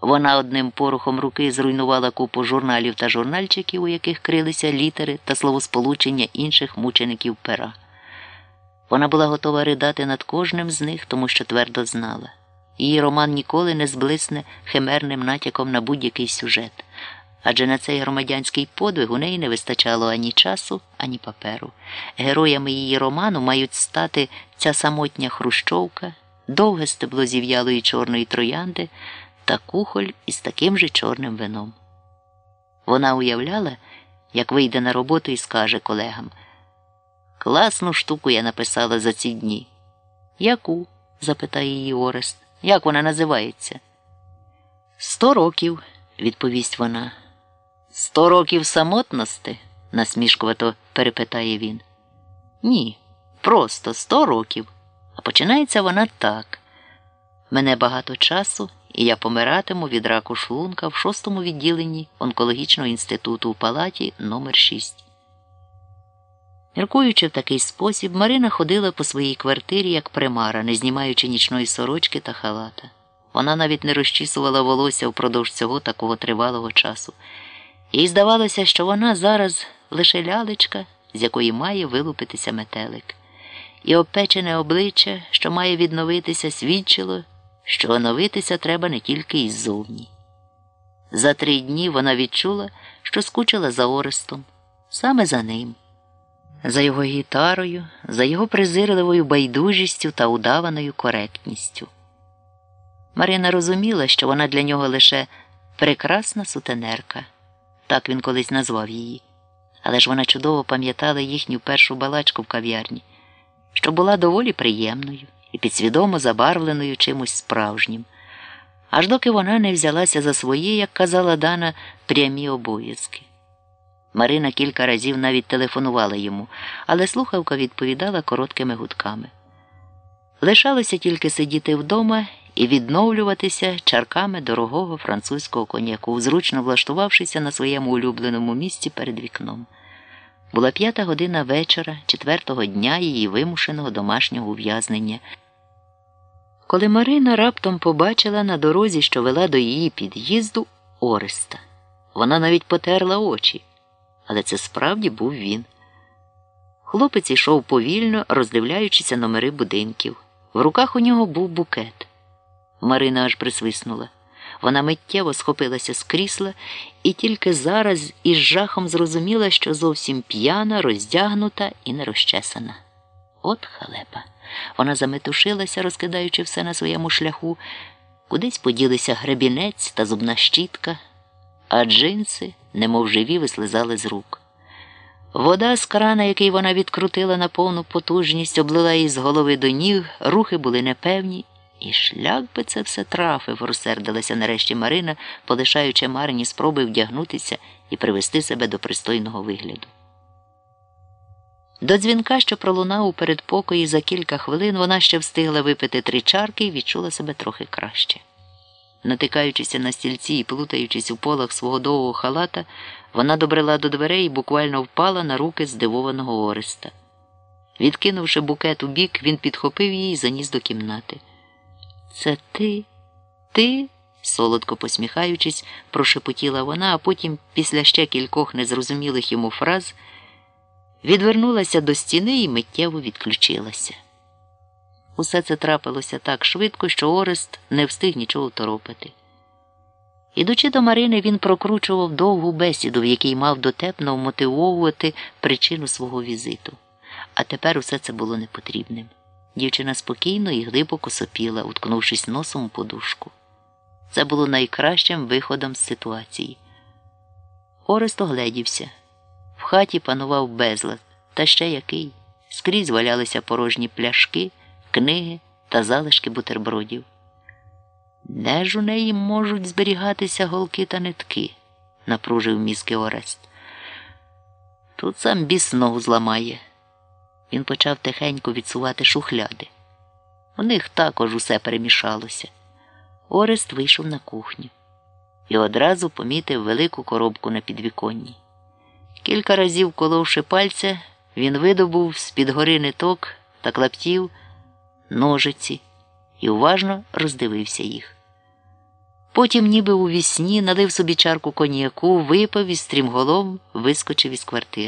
Вона одним порухом руки зруйнувала купу журналів та журнальчиків, у яких крилися літери та словосполучення інших мучеників пера. Вона була готова ридати над кожним з них, тому що твердо знала. Її роман ніколи не зблисне химерним натяком на будь-який сюжет, адже на цей громадянський подвиг у неї не вистачало ані часу, ані паперу. Героями її роману мають стати ця самотня хрущовка, довге стебло зів'ялої чорної троянди та кухоль із таким же чорним вином. Вона уявляла, як вийде на роботу і скаже колегам. Класну штуку я написала за ці дні. Яку? запитає її Орест. Як вона називається? Сто років, відповість вона. Сто років самотності? насмішкувато перепитає він. Ні, просто сто років. А починається вона так. Мене багато часу, і я помиратиму від раку шлунка в шостому відділенні онкологічного інституту у палаті номер 6 Міркуючи в такий спосіб, Марина ходила по своїй квартирі, як примара, не знімаючи нічної сорочки та халата. Вона навіть не розчісувала волосся впродовж цього такого тривалого часу. Їй здавалося, що вона зараз лише лялечка, з якої має вилупитися метелик, і обпечене обличчя, що має відновитися, свідчило, що оновитися треба не тільки іззовні. За три дні вона відчула, що скучила за Орестом, саме за ним за його гітарою, за його презирливою байдужістю та удаваною коректністю. Марина розуміла, що вона для нього лише прекрасна сутенерка, так він колись назвав її, але ж вона чудово пам'ятала їхню першу балачку в кав'ярні, що була доволі приємною підсвідомо забарвленою чимось справжнім, аж доки вона не взялася за свої, як казала Дана, прямі обов'язки. Марина кілька разів навіть телефонувала йому, але слухавка відповідала короткими гудками. Лишалося тільки сидіти вдома і відновлюватися чарками дорогого французького коньяку, зручно влаштувавшися на своєму улюбленому місці перед вікном. Була п'ята година вечора, четвертого дня її вимушеного домашнього ув'язнення. Коли Марина раптом побачила на дорозі, що вела до її під'їзду, Ореста. Вона навіть потерла очі але це справді був він. Хлопець йшов повільно, роздивляючися номери будинків. В руках у нього був букет. Марина аж присвиснула. Вона миттєво схопилася з крісла і тільки зараз із жахом зрозуміла, що зовсім п'яна, роздягнута і нерозчесана. От халепа. Вона заметушилася, розкидаючи все на своєму шляху, кудись поділися гребінець та зубна щітка а джинси, немов живі, вислизали з рук. Вода з крана, який вона відкрутила на повну потужність, облила її з голови до ніг, рухи були непевні, і шлях би це все трафив, розсердилася нарешті Марина, полишаючи Марині спроби вдягнутися і привести себе до пристойного вигляду. До дзвінка, що пролунав у передпокої за кілька хвилин, вона ще встигла випити три чарки і відчула себе трохи краще. Натикаючися на стільці і плутаючись у полах свого довгого халата, вона добрела до дверей і буквально впала на руки здивованого Ореста. Відкинувши букет у бік, він підхопив її і заніс до кімнати. Це ти? Ти? солодко посміхаючись, прошепотіла вона, а потім, після ще кількох незрозумілих йому фраз, відвернулася до стіни і миттєво відключилася. Усе це трапилося так швидко, що Орест не встиг нічого торопити. Ідучи до Марини, він прокручував довгу бесіду, в якій мав дотепно вмотивовувати причину свого візиту. А тепер усе це було непотрібним. Дівчина спокійно і глибоко сопіла, уткнувшись носом у подушку. Це було найкращим виходом з ситуації. Орест огледівся. Хаті панував безлад, та ще який. Скрізь валялися порожні пляшки книги та залишки бутербродів. Де ж у неї можуть зберігатися голки та нитки? напружив мізки Орест. Тут сам біс ногу зламає. Він почав тихенько відсувати шухляди. У них також усе перемішалося. Орест вийшов на кухню і одразу помітив велику коробку на підвіконні. Кілька разів, коловши пальця, він видобув з під гори ниток та клаптів ножиці і уважно роздивився їх. Потім, ніби у вісні, налив собі чарку коньяку, випив і стрімголом вискочив із квартири.